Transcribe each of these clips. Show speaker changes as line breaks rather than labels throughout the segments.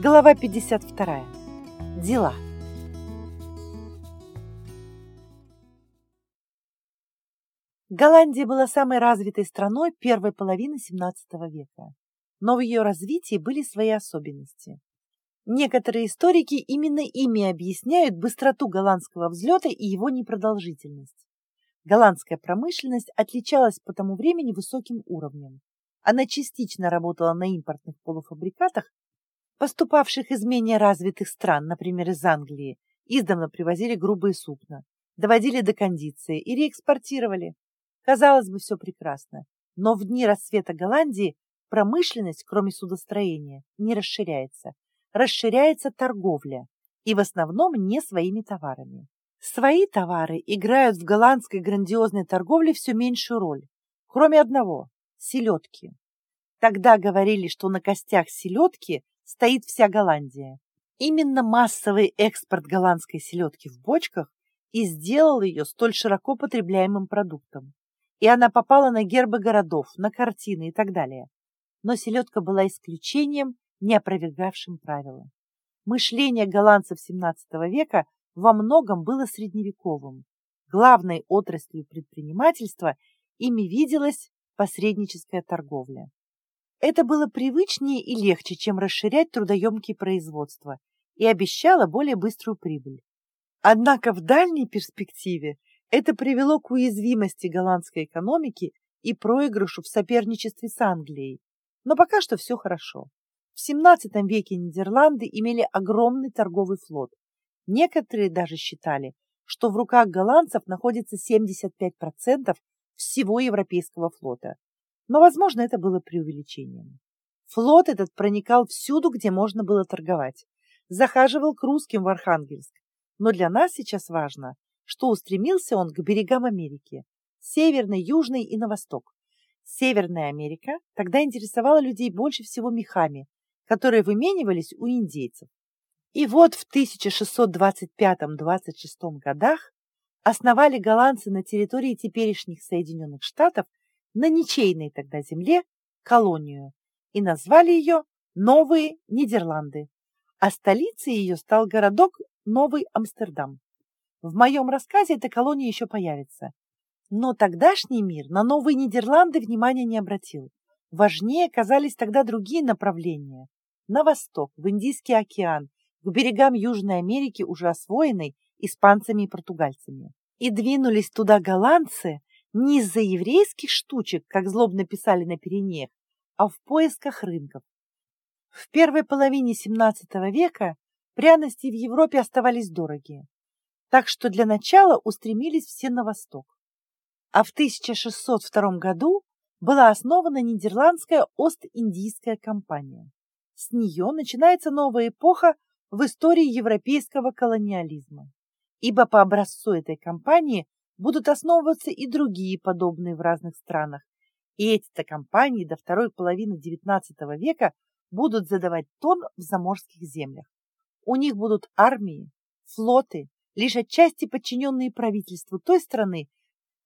Глава 52. Дела. Голландия была самой развитой страной первой половины XVII века, но в ее развитии были свои особенности. Некоторые историки именно ими объясняют быстроту голландского взлета и его непродолжительность. Голландская промышленность отличалась по тому времени высоким уровнем. Она частично работала на импортных полуфабрикатах, поступавших из менее развитых стран, например, из Англии, издавна привозили грубые сукна, доводили до кондиции и реэкспортировали. Казалось бы, все прекрасно. Но в дни расцвета Голландии промышленность, кроме судостроения, не расширяется. Расширяется торговля, и в основном не своими товарами. Свои товары играют в голландской грандиозной торговле все меньшую роль, кроме одного – селедки. Тогда говорили, что на костях селедки стоит вся Голландия. Именно массовый экспорт голландской селедки в бочках и сделал ее столь широко потребляемым продуктом. И она попала на гербы городов, на картины и так далее. Но селедка была исключением, не опровергавшим правила. Мышление голландцев XVII века во многом было средневековым. Главной отраслью предпринимательства ими виделась посредническая торговля. Это было привычнее и легче, чем расширять трудоемкие производства, и обещало более быструю прибыль. Однако в дальней перспективе это привело к уязвимости голландской экономики и проигрышу в соперничестве с Англией. Но пока что все хорошо. В XVII веке Нидерланды имели огромный торговый флот. Некоторые даже считали, что в руках голландцев находится 75% всего европейского флота но, возможно, это было преувеличением. Флот этот проникал всюду, где можно было торговать. Захаживал к русским в Архангельск. Но для нас сейчас важно, что устремился он к берегам Америки, северной, южной и на восток. Северная Америка тогда интересовала людей больше всего мехами, которые выменивались у индейцев. И вот в 1625-26 годах основали голландцы на территории теперешних Соединенных Штатов на ничейной тогда земле колонию и назвали ее Новые Нидерланды, а столицей ее стал городок Новый Амстердам. В моем рассказе эта колония еще появится. Но тогдашний мир на Новые Нидерланды внимания не обратил. Важнее казались тогда другие направления. На восток, в Индийский океан, к берегам Южной Америки, уже освоенной испанцами и португальцами. И двинулись туда голландцы, не из-за еврейских штучек, как злобно писали на Пиренеях, а в поисках рынков. В первой половине XVII века пряности в Европе оставались дорогие, так что для начала устремились все на восток. А в 1602 году была основана Нидерландская Ост-Индийская компания. С нее начинается новая эпоха в истории европейского колониализма, ибо по образцу этой компании будут основываться и другие подобные в разных странах. И эти-то компании до второй половины XIX века будут задавать тон в заморских землях. У них будут армии, флоты, лишь отчасти подчиненные правительству той страны,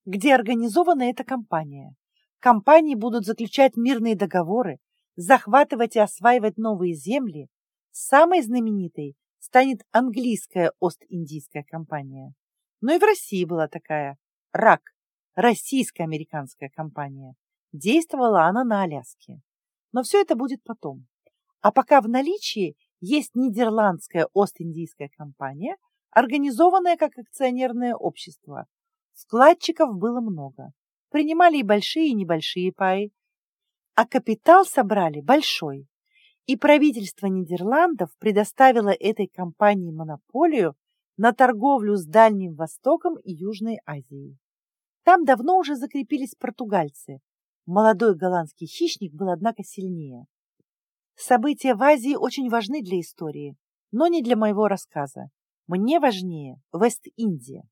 где организована эта компания. Компании будут заключать мирные договоры, захватывать и осваивать новые земли. Самой знаменитой станет английская Ост-Индийская компания. Но и в России была такая РАК, российско-американская компания. Действовала она на Аляске. Но все это будет потом. А пока в наличии есть нидерландская Ост-Индийская компания, организованная как акционерное общество. Вкладчиков было много. Принимали и большие, и небольшие паи. А капитал собрали большой. И правительство Нидерландов предоставило этой компании монополию на торговлю с Дальним Востоком и Южной Азией. Там давно уже закрепились португальцы. Молодой голландский хищник был, однако, сильнее. События в Азии очень важны для истории, но не для моего рассказа. Мне важнее Вест-Индия.